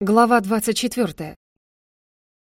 Глава 24.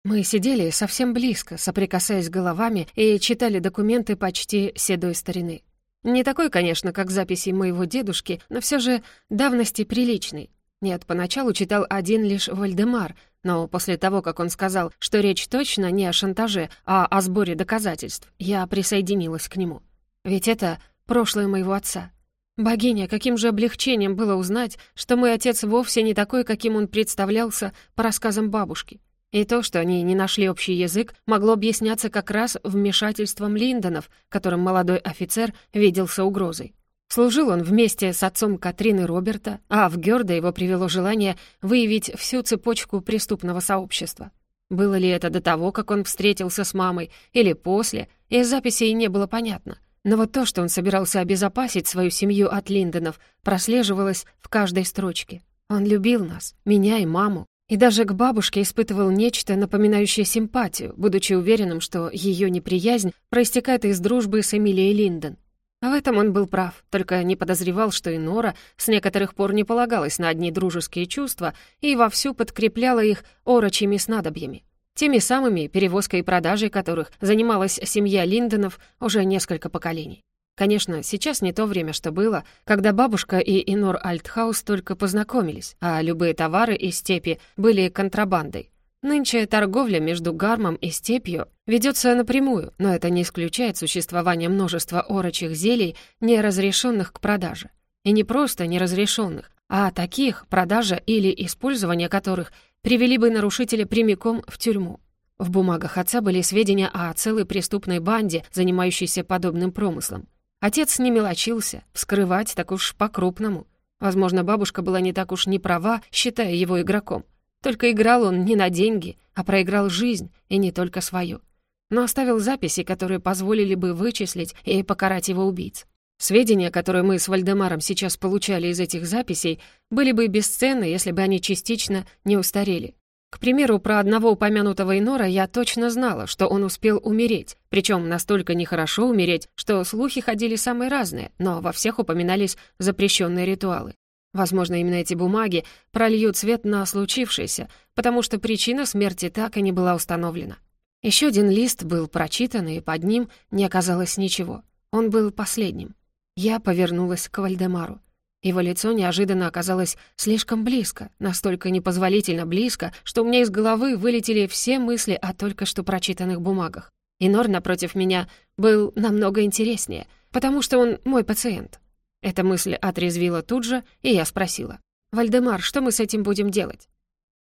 Мы сидели совсем близко, соприкасаясь головами, и читали документы почти седой старины. Не такой, конечно, как записи моего дедушки, но все же давности приличный. Нет, поначалу читал один лишь Вальдемар, но после того, как он сказал, что речь точно не о шантаже, а о сборе доказательств, я присоединилась к нему. Ведь это прошлое моего отца. Богиня, каким же облегчением было узнать, что мой отец вовсе не такой, каким он представлялся по рассказам бабушки. И то, что они не нашли общий язык, могло объясняться как раз вмешательством Линдонов, которым молодой офицер виделся угрозой. Служил он вместе с отцом Катрины Роберта, а в Гёрда его привело желание выявить всю цепочку преступного сообщества. Было ли это до того, как он встретился с мамой, или после, из записей не было понятно — но вот то, что он собирался обезопасить свою семью от Линдонов, прослеживалось в каждой строчке. Он любил нас, меня и маму, и даже к бабушке испытывал нечто, напоминающее симпатию, будучи уверенным, что ее неприязнь проистекает из дружбы с Эмилией Линдон. А в этом он был прав, только не подозревал, что и Нора с некоторых пор не полагалась на одни дружеские чувства и вовсю подкрепляла их орочими снадобьями. Теми самыми, перевозкой и продажей которых занималась семья Линдонов уже несколько поколений. Конечно, сейчас не то время, что было, когда бабушка и Инор Альтхаус только познакомились, а любые товары из степи были контрабандой. Нынче торговля между Гармом и степью ведется напрямую, но это не исключает существование множества орочих зелий, не разрешенных к продаже. И не просто неразрешенных, а таких, продажа или использование которых привели бы нарушителя прямиком в тюрьму. В бумагах отца были сведения о целой преступной банде, занимающейся подобным промыслом. Отец не мелочился, вскрывать так уж по-крупному. Возможно, бабушка была не так уж не права, считая его игроком. Только играл он не на деньги, а проиграл жизнь, и не только свою. Но оставил записи, которые позволили бы вычислить и покарать его убийц. Сведения, которые мы с Вальдемаром сейчас получали из этих записей, были бы бесценны, если бы они частично не устарели. К примеру, про одного упомянутого Инора я точно знала, что он успел умереть, причем настолько нехорошо умереть, что слухи ходили самые разные, но во всех упоминались запрещенные ритуалы. Возможно, именно эти бумаги прольют свет на случившееся, потому что причина смерти так и не была установлена. Еще один лист был прочитан, и под ним не оказалось ничего. Он был последним. Я повернулась к Вальдемару. Его лицо неожиданно оказалось слишком близко, настолько непозволительно близко, что у меня из головы вылетели все мысли о только что прочитанных бумагах. И Нор напротив меня был намного интереснее, потому что он мой пациент. Эта мысль отрезвила тут же, и я спросила. «Вальдемар, что мы с этим будем делать?»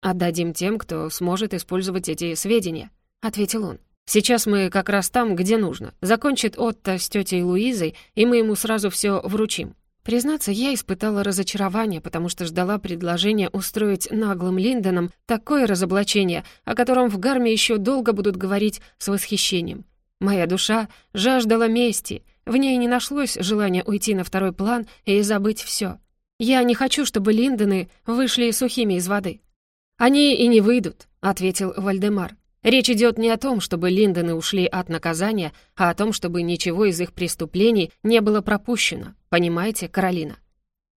«Отдадим тем, кто сможет использовать эти сведения», — ответил он. Сейчас мы как раз там, где нужно. Закончит Отто с тетей Луизой, и мы ему сразу все вручим». Признаться, я испытала разочарование, потому что ждала предложения устроить наглым Линдоном такое разоблачение, о котором в Гарме еще долго будут говорить с восхищением. Моя душа жаждала мести, в ней не нашлось желания уйти на второй план и забыть все. Я не хочу, чтобы Линдоны вышли сухими из воды. «Они и не выйдут», — ответил Вальдемар. Речь идет не о том, чтобы Линдоны ушли от наказания, а о том, чтобы ничего из их преступлений не было пропущено. Понимаете, Каролина?»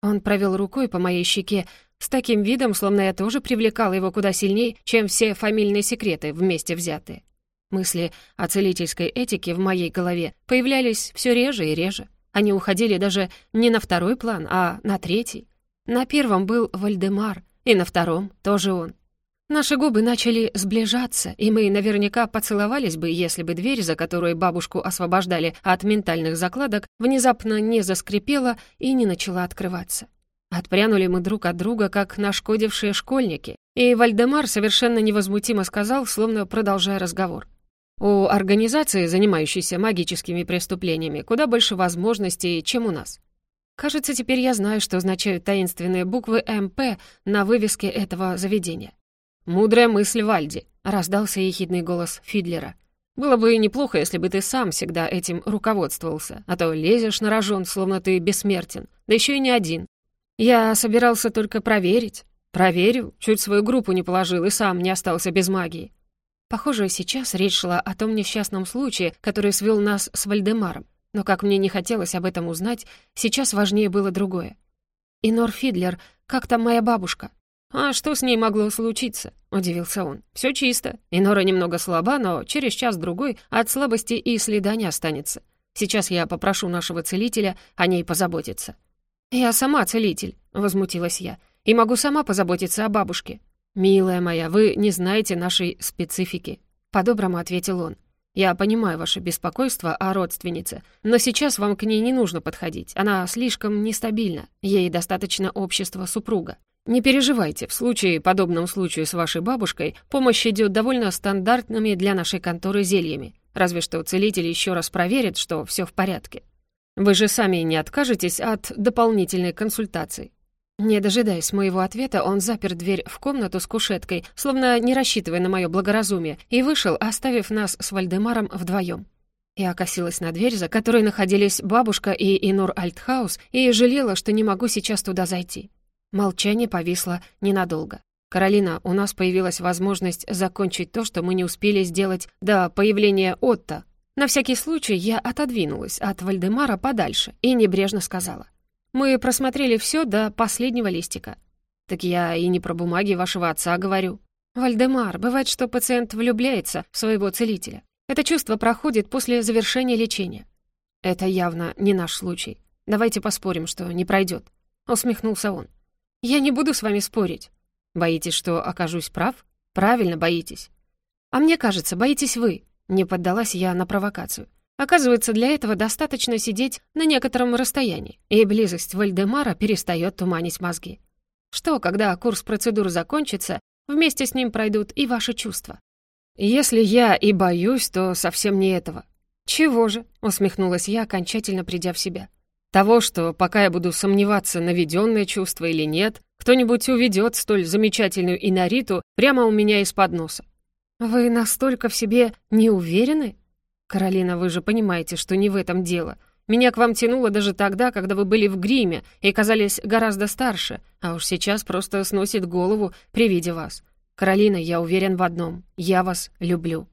Он провел рукой по моей щеке с таким видом, словно я тоже привлекала его куда сильнее, чем все фамильные секреты вместе взятые. Мысли о целительской этике в моей голове появлялись все реже и реже. Они уходили даже не на второй план, а на третий. На первом был Вальдемар, и на втором тоже он. Наши губы начали сближаться, и мы наверняка поцеловались бы, если бы дверь, за которой бабушку освобождали от ментальных закладок, внезапно не заскрипела и не начала открываться. Отпрянули мы друг от друга, как нашкодившие школьники, и Вальдемар совершенно невозмутимо сказал, словно продолжая разговор. «У организации, занимающейся магическими преступлениями, куда больше возможностей, чем у нас. Кажется, теперь я знаю, что означают таинственные буквы МП на вывеске этого заведения. «Мудрая мысль Вальди», — раздался ехидный голос Фидлера. «Было бы неплохо, если бы ты сам всегда этим руководствовался, а то лезешь на рожон, словно ты бессмертен, да еще и не один. Я собирался только проверить. Проверил, чуть свою группу не положил и сам не остался без магии». Похоже, сейчас речь шла о том несчастном случае, который свел нас с Вальдемаром. Но как мне не хотелось об этом узнать, сейчас важнее было другое. «Инор Фидлер, как там моя бабушка?» «А что с ней могло случиться?» — удивился он. «Все чисто. Инора немного слаба, но через час-другой от слабости и следа не останется. Сейчас я попрошу нашего целителя о ней позаботиться». «Я сама целитель», — возмутилась я, «и могу сама позаботиться о бабушке». «Милая моя, вы не знаете нашей специфики», — по-доброму ответил он. «Я понимаю ваше беспокойство о родственнице, но сейчас вам к ней не нужно подходить. Она слишком нестабильна. Ей достаточно общества супруга. Не переживайте, в случае, подобном случаю с вашей бабушкой, помощь идет довольно стандартными для нашей конторы зельями. Разве что целитель еще раз проверит, что все в порядке. Вы же сами не откажетесь от дополнительной консультации. Не дожидаясь моего ответа, он запер дверь в комнату с кушеткой, словно не рассчитывая на мое благоразумие, и вышел, оставив нас с Вальдемаром вдвоем. Я окосилась на дверь, за которой находились бабушка и Инур Альтхаус, и жалела, что не могу сейчас туда зайти. Молчание повисло ненадолго. «Каролина, у нас появилась возможность закончить то, что мы не успели сделать до появления Отто». На всякий случай я отодвинулась от Вальдемара подальше и небрежно сказала. «Мы просмотрели все до последнего листика». «Так я и не про бумаги вашего отца говорю». «Вальдемар, бывает, что пациент влюбляется в своего целителя. Это чувство проходит после завершения лечения». «Это явно не наш случай. Давайте поспорим, что не пройдет», — усмехнулся он. «Я не буду с вами спорить. Боитесь, что окажусь прав? Правильно боитесь. А мне кажется, боитесь вы». Не поддалась я на провокацию. Оказывается, для этого достаточно сидеть на некотором расстоянии, и близость Вальдемара перестает туманить мозги. Что, когда курс процедур закончится, вместе с ним пройдут и ваши чувства? Если я и боюсь, то совсем не этого. Чего же? Усмехнулась я, окончательно придя в себя. Того, что пока я буду сомневаться, наведенное чувство или нет, кто-нибудь уведет столь замечательную Инариту прямо у меня из-под носа. «Вы настолько в себе не уверены?» «Каролина, вы же понимаете, что не в этом дело. Меня к вам тянуло даже тогда, когда вы были в гриме и казались гораздо старше, а уж сейчас просто сносит голову при виде вас. Каролина, я уверен в одном. Я вас люблю».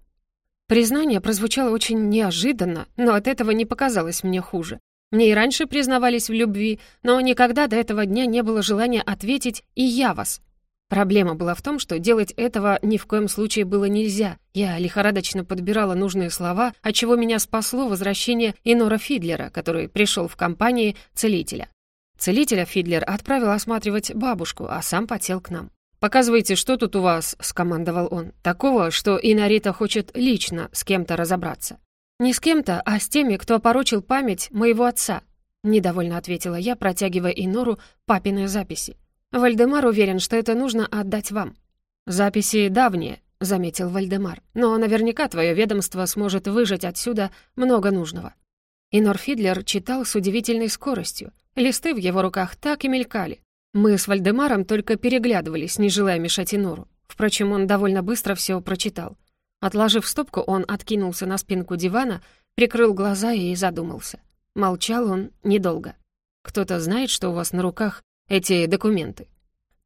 Признание прозвучало очень неожиданно, но от этого не показалось мне хуже. Мне и раньше признавались в любви, но никогда до этого дня не было желания ответить «и я вас». Проблема была в том, что делать этого ни в коем случае было нельзя. Я лихорадочно подбирала нужные слова, от чего меня спасло возвращение Инора Фидлера, который пришел в компании целителя. Целителя Фидлер отправил осматривать бабушку, а сам потел к нам. «Показывайте, что тут у вас», — скомандовал он. «Такого, что Инарита хочет лично с кем-то разобраться». «Не с кем-то, а с теми, кто опорочил память моего отца», — недовольно ответила я, протягивая Инору папины записи. «Вальдемар уверен, что это нужно отдать вам». «Записи давние», — заметил Вальдемар. «Но наверняка твое ведомство сможет выжать отсюда много нужного». Инор Фидлер читал с удивительной скоростью. Листы в его руках так и мелькали. Мы с Вальдемаром только переглядывались, не желая мешать Инору. Впрочем, он довольно быстро все прочитал. Отложив стопку, он откинулся на спинку дивана, прикрыл глаза и задумался. Молчал он недолго. «Кто-то знает, что у вас на руках эти документы?»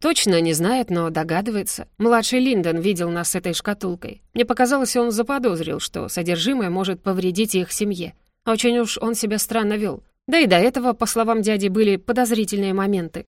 «Точно не знает, но догадывается. Младший Линдон видел нас с этой шкатулкой. Мне показалось, он заподозрил, что содержимое может повредить их семье. Очень уж он себя странно вел. Да и до этого, по словам дяди, были подозрительные моменты.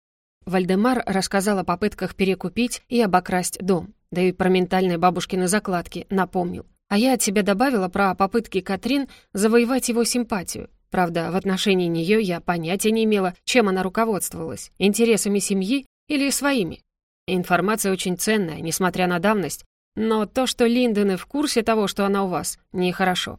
Вальдемар рассказал о попытках перекупить и обокрасть дом. Да и про ментальные бабушкины закладки напомнил. А я от себя добавила про попытки Катрин завоевать его симпатию. Правда, в отношении нее я понятия не имела, чем она руководствовалась, интересами семьи или своими. Информация очень ценная, несмотря на давность, но то, что Линдены в курсе того, что она у вас, нехорошо.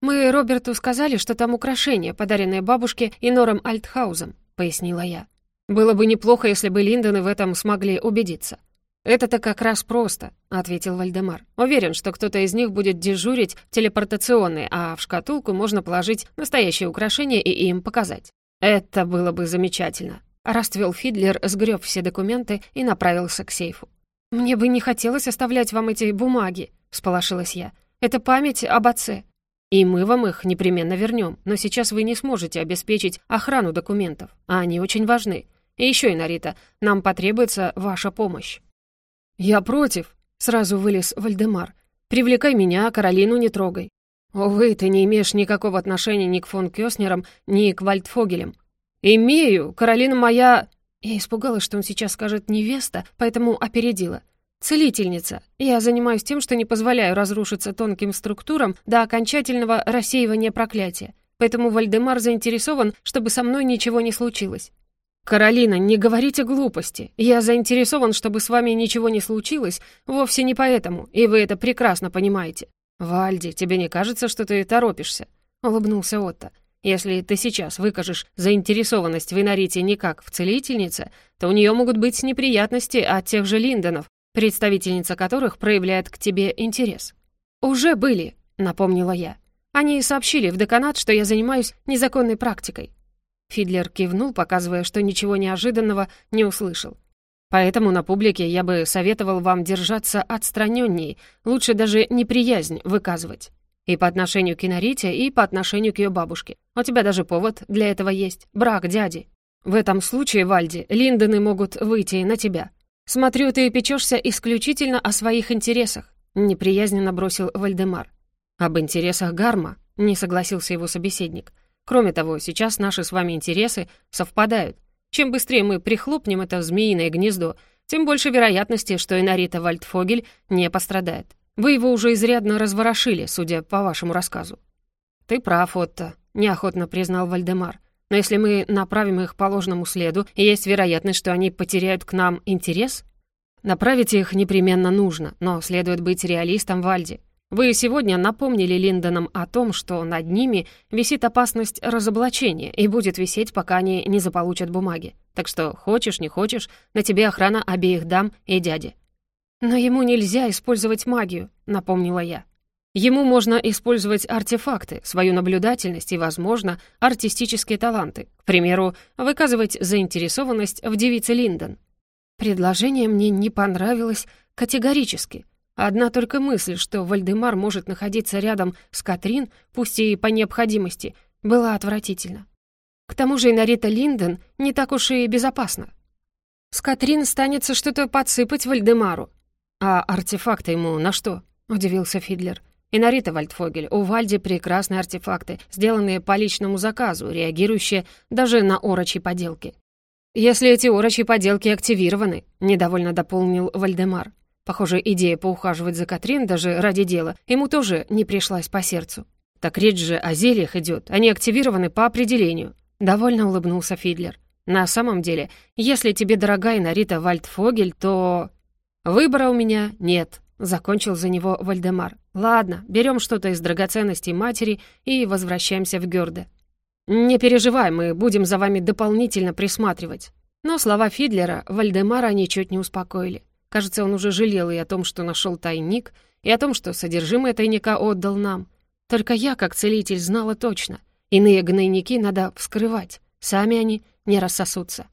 «Мы Роберту сказали, что там украшения, подаренные бабушке и Нором Альтхаузом», — пояснила я. «Было бы неплохо, если бы Линдены в этом смогли убедиться». «Это-то как раз просто», — ответил Вальдемар. «Уверен, что кто-то из них будет дежурить телепортационный, а в шкатулку можно положить настоящее украшение и им показать». «Это было бы замечательно», — расцвел Фидлер, сгреб все документы и направился к сейфу. «Мне бы не хотелось оставлять вам эти бумаги», — сполошилась я. «Это память об отце». «И мы вам их непременно вернем, но сейчас вы не сможете обеспечить охрану документов, а они очень важны. И еще, Инарита, нам потребуется ваша помощь». «Я против», — сразу вылез Вальдемар. «Привлекай меня, Каролину не трогай». «Увы, ты не имеешь никакого отношения ни к фон Кёснерам, ни к Вальдфогелям». «Имею, Каролина моя...» Я испугалась, что он сейчас скажет «невеста», поэтому опередила. «Целительница. Я занимаюсь тем, что не позволяю разрушиться тонким структурам до окончательного рассеивания проклятия. Поэтому Вальдемар заинтересован, чтобы со мной ничего не случилось». «Каролина, не говорите глупости. Я заинтересован, чтобы с вами ничего не случилось, вовсе не поэтому, и вы это прекрасно понимаете. Вальди, тебе не кажется, что ты торопишься?» — улыбнулся Отто. Если ты сейчас выкажешь заинтересованность в Инарите не как в целительнице, то у нее могут быть неприятности от тех же Линдонов, представительница которых проявляет к тебе интерес. «Уже были», — напомнила я. «Они сообщили в деканат, что я занимаюсь незаконной практикой». Фидлер кивнул, показывая, что ничего неожиданного не услышал. «Поэтому на публике я бы советовал вам держаться отстраненней, лучше даже неприязнь выказывать». И по отношению к Инарите, и по отношению к ее бабушке. У тебя даже повод для этого есть. Брак дяди. В этом случае, Вальди, Линдоны могут выйти на тебя. Смотрю, ты печешься исключительно о своих интересах», — неприязненно бросил Вальдемар. «Об интересах Гарма», — не согласился его собеседник. «Кроме того, сейчас наши с вами интересы совпадают. Чем быстрее мы прихлопнем это змеиное гнездо, тем больше вероятности, что Инарита Вальдфогель не пострадает. Вы его уже изрядно разворошили, судя по вашему рассказу». «Ты прав, Отто», — неохотно признал Вальдемар. «Но если мы направим их по ложному следу, есть вероятность, что они потеряют к нам интерес?» «Направить их непременно нужно, но следует быть реалистом Вальди. Вы сегодня напомнили Линдонам о том, что над ними висит опасность разоблачения и будет висеть, пока они не заполучат бумаги. Так что, хочешь, не хочешь, на тебе охрана обеих дам и дяди. «Но ему нельзя использовать магию», — напомнила я. «Ему можно использовать артефакты, свою наблюдательность и, возможно, артистические таланты. К примеру, выказывать заинтересованность в девице Линдон». Предложение мне не понравилось категорически. Одна только мысль, что Вальдемар может находиться рядом с Катрин, пусть и по необходимости, была отвратительна. К тому же Инарита Линдон не так уж и безопасна. С Катрин станется что-то подсыпать Вальдемару, «А артефакты ему на что?» — удивился Фидлер. «Инорита Вальдфогель, у Вальди прекрасные артефакты, сделанные по личному заказу, реагирующие даже на орочи поделки». «Если эти орочи поделки активированы», — недовольно дополнил Вальдемар. Похоже, идея поухаживать за Катрин даже ради дела ему тоже не пришлась по сердцу. «Так речь же о зельях идет, они активированы по определению», — довольно улыбнулся Фидлер. «На самом деле, если тебе дорога Инорита Вальдфогель, то...» «Выбора у меня нет», — закончил за него Вальдемар. «Ладно, берем что-то из драгоценностей матери и возвращаемся в Гёрде». «Не переживай, мы будем за вами дополнительно присматривать». Но слова Фидлера Вальдемара ничуть не успокоили. Кажется, он уже жалел и о том, что нашел тайник, и о том, что содержимое тайника отдал нам. Только я, как целитель, знала точно. Иные гнойники надо вскрывать, сами они не рассосутся.